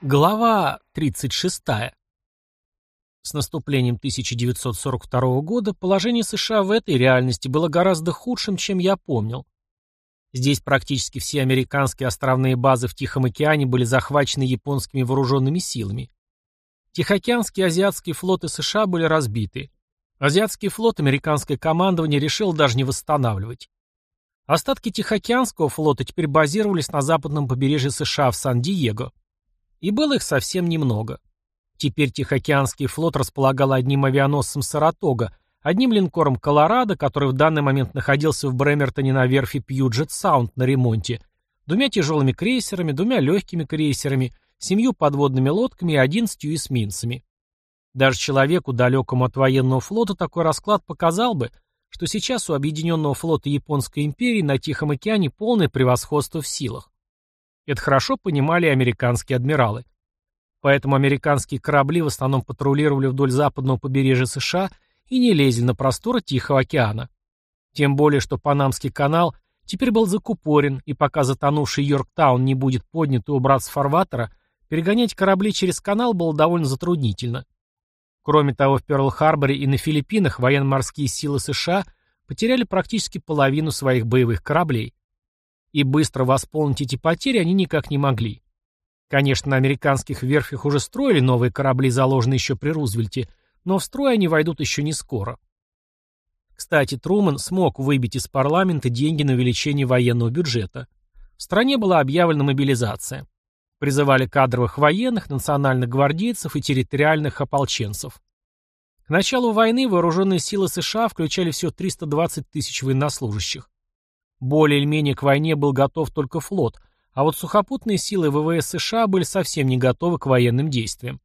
Глава 36. С наступлением 1942 года положение США в этой реальности было гораздо худшим, чем я помнил. Здесь практически все американские островные базы в Тихом океане были захвачены японскими вооруженными силами. Тихоокеанский и азиатский флоты США были разбиты. Азиатский флот американское командование решило даже не восстанавливать. Остатки Тихоокеанского флота теперь базировались на западном побережье США в Сан-Диего. И было их совсем немного. Теперь Тихоокеанский флот располагал одним авианосцем «Саратога», одним линкором «Колорадо», который в данный момент находился в Бремертоне на верфи Пьюджет Саунд на ремонте, двумя тяжелыми крейсерами, двумя легкими крейсерами, семью подводными лодками и одиннадцатью эсминцами. Даже человеку, далекому от военного флота, такой расклад показал бы, что сейчас у Объединенного флота Японской империи на Тихом океане полное превосходство в силах. Это хорошо понимали американские адмиралы. Поэтому американские корабли в основном патрулировали вдоль западного побережья США и не лезли на просторы Тихого океана. Тем более, что Панамский канал теперь был закупорен, и пока затонувший Йорктаун не будет поднят и убрат с фарватера, перегонять корабли через канал было довольно затруднительно. Кроме того, в Пёрл-Харборе и на Филиппинах военно-морские силы США потеряли практически половину своих боевых кораблей. И быстро восполнить эти потери они никак не могли. Конечно, на американских верфях уже строили новые корабли, заложенные еще при Рузвельте, но в строй они войдут еще не скоро. Кстати, Труман смог выбить из парламента деньги на увеличение военного бюджета. В стране была объявлена мобилизация. Призывали кадровых военных, национальных гвардейцев и территориальных ополченцев. К началу войны вооруженные силы США включали всего 320 тысяч военнослужащих. Более или менее к войне был готов только флот, а вот сухопутные силы ВВС США были совсем не готовы к военным действиям.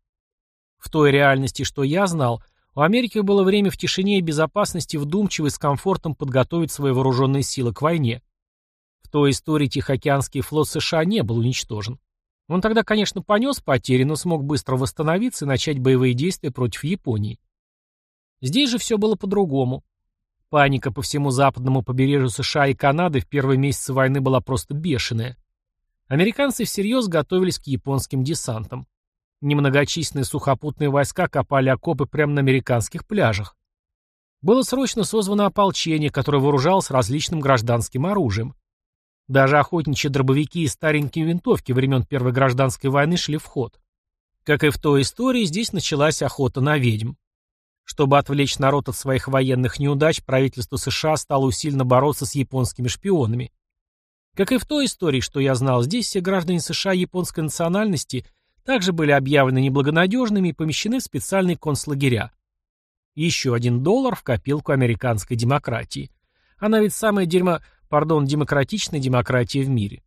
В той реальности, что я знал, у Америки было время в тишине и безопасности вдумчиво и с комфортом подготовить свои вооруженные силы к войне. В той истории Тихоокеанский флот США не был уничтожен. Он тогда, конечно, понес потери, но смог быстро восстановиться и начать боевые действия против Японии. Здесь же все было по-другому. Паника по всему западному побережью США и Канады в первые месяцы войны была просто бешеная. Американцы всерьез готовились к японским десантам. Немногочисленные сухопутные войска копали окопы прямо на американских пляжах. Было срочно созвано ополчение, которое вооружалось различным гражданским оружием. Даже охотничьи дробовики и старенькие винтовки времен Первой гражданской войны шли в ход. Как и в той истории, здесь началась охота на ведьм. Чтобы отвлечь народ от своих военных неудач, правительство США стало усиленно бороться с японскими шпионами. Как и в той истории, что я знал, здесь все граждане США японской национальности также были объявлены неблагонадежными и помещены в специальные концлагеря. Еще один доллар в копилку американской демократии. Она ведь самая дерьмо, пардон, демократичная демократия в мире.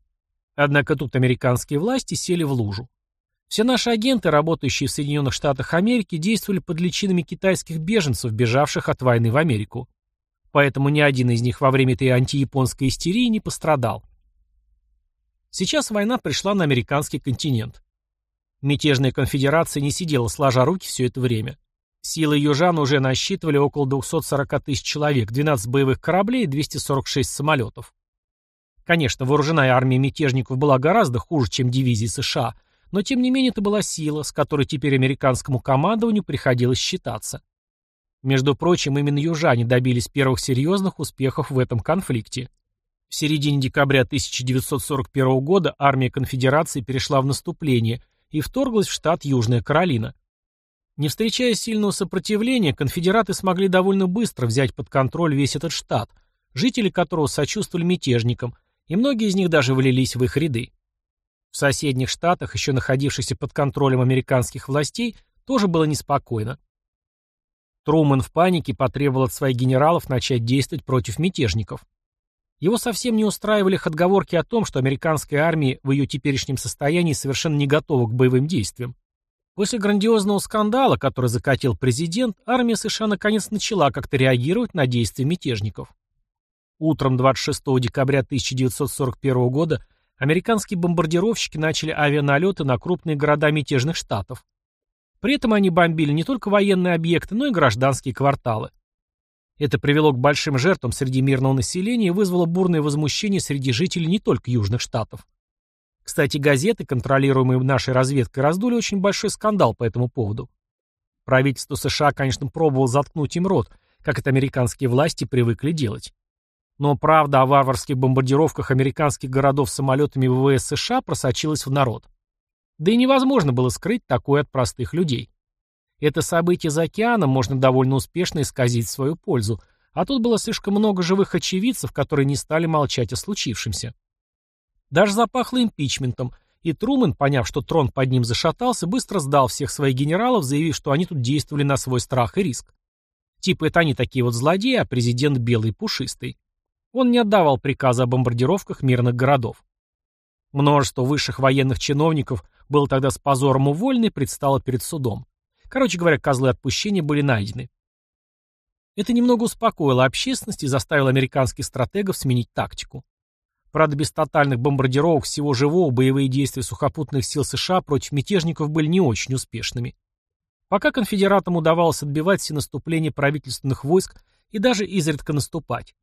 Однако тут американские власти сели в лужу. Все наши агенты, работающие в Соединенных Штатах Америки, действовали под личинами китайских беженцев, бежавших от войны в Америку. Поэтому ни один из них во время этой антияпонской истерии не пострадал. Сейчас война пришла на американский континент. Мятежная конфедерация не сидела сложа руки все это время. Силы южан уже насчитывали около 240 тысяч человек, 12 боевых кораблей и 246 самолетов. Конечно, вооруженная армия мятежников была гораздо хуже, чем дивизии США – но тем не менее это была сила, с которой теперь американскому командованию приходилось считаться. Между прочим, именно южане добились первых серьезных успехов в этом конфликте. В середине декабря 1941 года армия конфедерации перешла в наступление и вторглась в штат Южная Каролина. Не встречая сильного сопротивления, конфедераты смогли довольно быстро взять под контроль весь этот штат, жители которого сочувствовали мятежникам, и многие из них даже влились в их ряды. В соседних штатах, еще находившихся под контролем американских властей, тоже было неспокойно. Трумэн в панике потребовал от своих генералов начать действовать против мятежников. Его совсем не устраивали их отговорки о том, что американская армия в ее теперешнем состоянии совершенно не готова к боевым действиям. После грандиозного скандала, который закатил президент, армия США наконец начала как-то реагировать на действия мятежников. Утром 26 декабря 1941 года американские бомбардировщики начали авианалеты на крупные города мятежных штатов. При этом они бомбили не только военные объекты, но и гражданские кварталы. Это привело к большим жертвам среди мирного населения и вызвало бурное возмущение среди жителей не только южных штатов. Кстати, газеты, контролируемые нашей разведкой, раздули очень большой скандал по этому поводу. Правительство США, конечно, пробовало заткнуть им рот, как это американские власти привыкли делать. Но правда о варварских бомбардировках американских городов самолетами ВВС США просочилась в народ. Да и невозможно было скрыть такое от простых людей. Это событие за океаном можно довольно успешно исказить в свою пользу, а тут было слишком много живых очевидцев, которые не стали молчать о случившемся. Даже запахло импичментом, и Трумэн, поняв, что трон под ним зашатался, быстро сдал всех своих генералов, заявив, что они тут действовали на свой страх и риск. Типа это они такие вот злодеи, а президент белый пушистый. Он не отдавал приказа о бомбардировках мирных городов. Множество высших военных чиновников было тогда с позором уволены и предстало перед судом. Короче говоря, козлы отпущения были найдены. Это немного успокоило общественность и заставило американских стратегов сменить тактику. Правда, без тотальных бомбардировок всего живого боевые действия сухопутных сил США против мятежников были не очень успешными. Пока конфедератам удавалось отбивать все наступления правительственных войск и даже изредка наступать.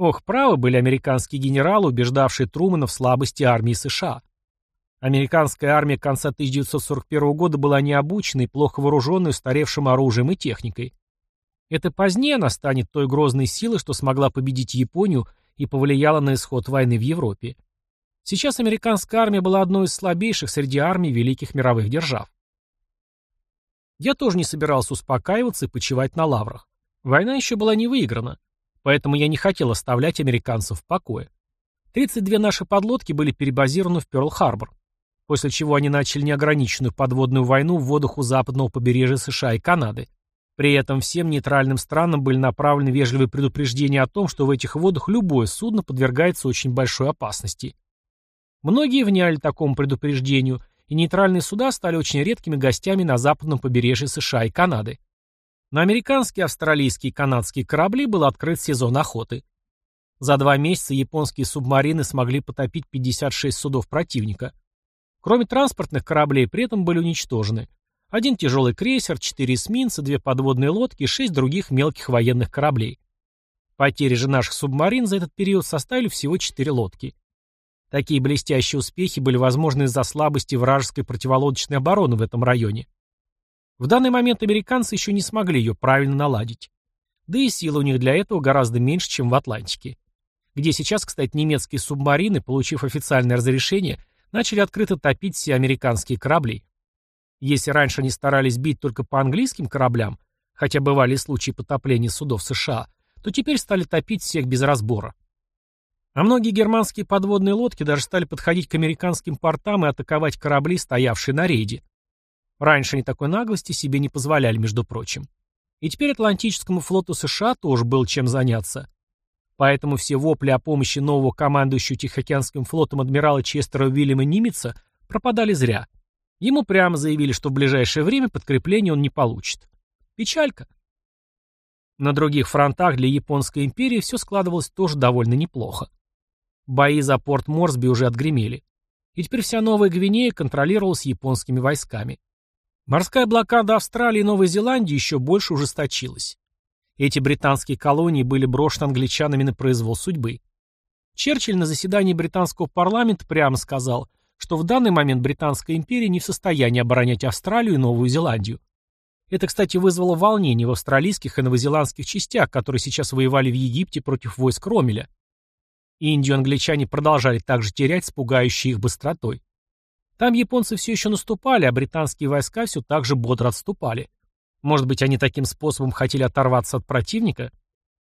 Ох, правы были американские генералы, убеждавшие Трумэна в слабости армии США. Американская армия конца 1941 года была необученной, плохо вооруженной, устаревшим оружием и техникой. Это позднее она станет той грозной силой, что смогла победить Японию и повлияла на исход войны в Европе. Сейчас американская армия была одной из слабейших среди армий великих мировых держав. Я тоже не собирался успокаиваться и почивать на лаврах. Война еще была не выиграна. Поэтому я не хотел оставлять американцев в покое. 32 наши подлодки были перебазированы в Пёрл-Харбор, после чего они начали неограниченную подводную войну в водах у западного побережья США и Канады. При этом всем нейтральным странам были направлены вежливые предупреждения о том, что в этих водах любое судно подвергается очень большой опасности. Многие вняли такому предупреждению, и нейтральные суда стали очень редкими гостями на западном побережье США и Канады. На американские, австралийские и канадские корабли был открыт сезон охоты. За два месяца японские субмарины смогли потопить 56 судов противника. Кроме транспортных кораблей, при этом были уничтожены один тяжелый крейсер, четыре эсминца, две подводные лодки и шесть других мелких военных кораблей. Потери же наших субмарин за этот период составили всего четыре лодки. Такие блестящие успехи были возможны из-за слабости вражеской противолодочной обороны в этом районе. В данный момент американцы еще не смогли ее правильно наладить. Да и силы у них для этого гораздо меньше, чем в Атлантике. Где сейчас, кстати, немецкие субмарины, получив официальное разрешение, начали открыто топить все американские корабли. Если раньше они старались бить только по английским кораблям, хотя бывали случаи потопления судов США, то теперь стали топить всех без разбора. А многие германские подводные лодки даже стали подходить к американским портам и атаковать корабли, стоявшие на рейде. Раньше они такой наглости себе не позволяли, между прочим. И теперь Атлантическому флоту США тоже было чем заняться. Поэтому все вопли о помощи нового командующего Тихоокеанским флотом адмирала Честера Уильяма Нимица пропадали зря. Ему прямо заявили, что в ближайшее время подкрепление он не получит. Печалька. На других фронтах для Японской империи все складывалось тоже довольно неплохо. Бои за порт Морсби уже отгремели. И теперь вся Новая Гвинея контролировалась японскими войсками. Морская блокада Австралии и Новой Зеландии еще больше ужесточилась. Эти британские колонии были брошены англичанами на произвол судьбы. Черчилль на заседании британского парламента прямо сказал, что в данный момент Британская империя не в состоянии оборонять Австралию и Новую Зеландию. Это, кстати, вызвало волнение в австралийских и новозеландских частях, которые сейчас воевали в Египте против войск Ромеля. Индию англичане продолжали также терять с пугающей их быстротой. Там японцы все еще наступали, а британские войска все так же бодро отступали. Может быть, они таким способом хотели оторваться от противника?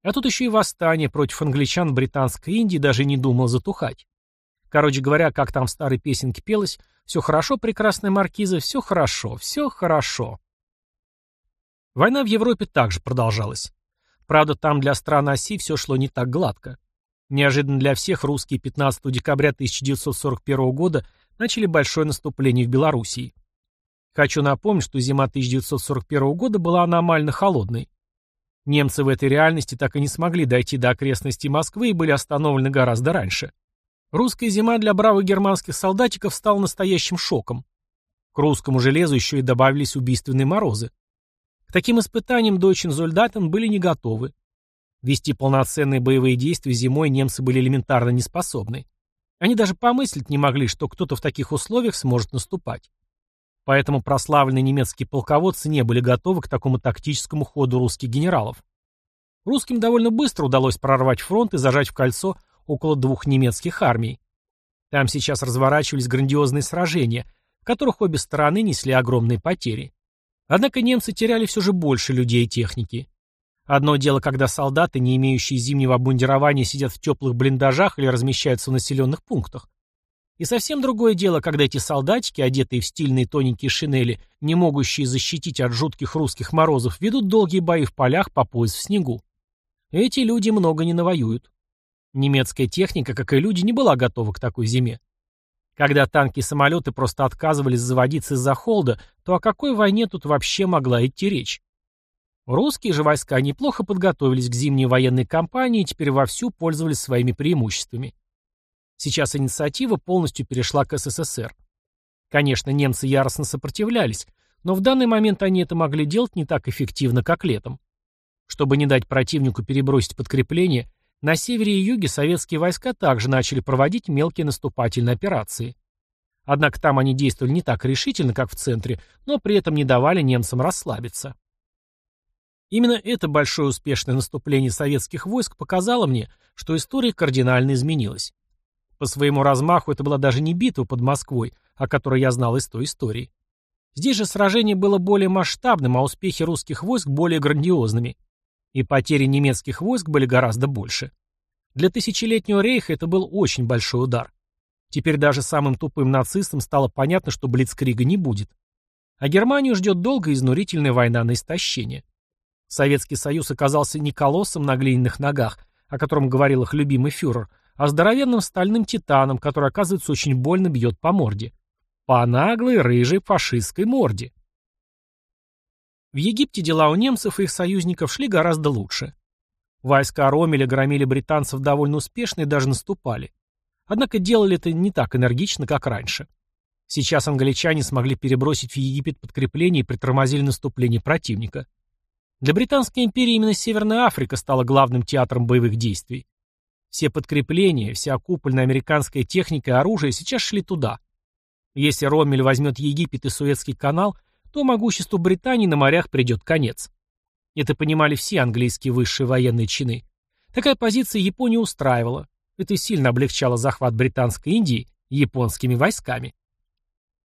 А тут еще и восстание против англичан в Британской Индии даже не думал затухать. Короче говоря, как там в старой песенке пелось, «Все хорошо, прекрасная маркиза, все хорошо, все хорошо». Война в Европе также продолжалась. Правда, там для стран оси все шло не так гладко. Неожиданно для всех русские 15 декабря 1941 года начали большое наступление в Белоруссии. Хочу напомнить, что зима 1941 года была аномально холодной. Немцы в этой реальности так и не смогли дойти до окрестностей Москвы и были остановлены гораздо раньше. Русская зима для бравых германских солдатиков стала настоящим шоком. К русскому железу еще и добавились убийственные морозы. К таким испытаниям Дойчен Зольдатен были не готовы. Вести полноценные боевые действия зимой немцы были элементарно неспособны. Они даже помыслить не могли, что кто-то в таких условиях сможет наступать. Поэтому прославленные немецкие полководцы не были готовы к такому тактическому ходу русских генералов. Русским довольно быстро удалось прорвать фронт и зажать в кольцо около двух немецких армий. Там сейчас разворачивались грандиозные сражения, в которых обе стороны несли огромные потери. Однако немцы теряли все же больше людей и техники. Одно дело, когда солдаты, не имеющие зимнего обмундирования, сидят в теплых блиндажах или размещаются в населенных пунктах. И совсем другое дело, когда эти солдатики, одетые в стильные тоненькие шинели, не могущие защитить от жутких русских морозов, ведут долгие бои в полях по пояс в снегу. Эти люди много не навоюют. Немецкая техника, как и люди, не была готова к такой зиме. Когда танки и самолеты просто отказывались заводиться из-за холода, то о какой войне тут вообще могла идти речь? Русские же войска неплохо подготовились к зимней военной кампании и теперь вовсю пользовались своими преимуществами. Сейчас инициатива полностью перешла к СССР. Конечно, немцы яростно сопротивлялись, но в данный момент они это могли делать не так эффективно, как летом. Чтобы не дать противнику перебросить подкрепление, на севере и юге советские войска также начали проводить мелкие наступательные операции. Однако там они действовали не так решительно, как в центре, но при этом не давали немцам расслабиться. Именно это большое успешное наступление советских войск показало мне, что история кардинально изменилась. По своему размаху это была даже не битва под Москвой, о которой я знал из той истории. Здесь же сражение было более масштабным, а успехи русских войск более грандиозными. И потери немецких войск были гораздо больше. Для тысячелетнего рейха это был очень большой удар. Теперь даже самым тупым нацистам стало понятно, что Блицкрига не будет. А Германию ждет долгая изнурительная война на истощение. Советский Союз оказался не колоссом на глиняных ногах, о котором говорил их любимый фюрер, а здоровенным стальным титаном, который, оказывается, очень больно бьет по морде. По наглой, рыжей, фашистской морде. В Египте дела у немцев и их союзников шли гораздо лучше. Войска Ромеля громили британцев довольно успешно и даже наступали. Однако делали это не так энергично, как раньше. Сейчас англичане смогли перебросить в Египет подкрепление и притормозили наступление противника. Для Британской империи именно Северная Африка стала главным театром боевых действий. Все подкрепления, вся купольная американская техника и оружие сейчас шли туда. Если Роммель возьмет Египет и Суэцкий канал, то могуществу Британии на морях придет конец. Это понимали все английские высшие военные чины. Такая позиция Японию устраивала. Это сильно облегчало захват Британской Индии японскими войсками.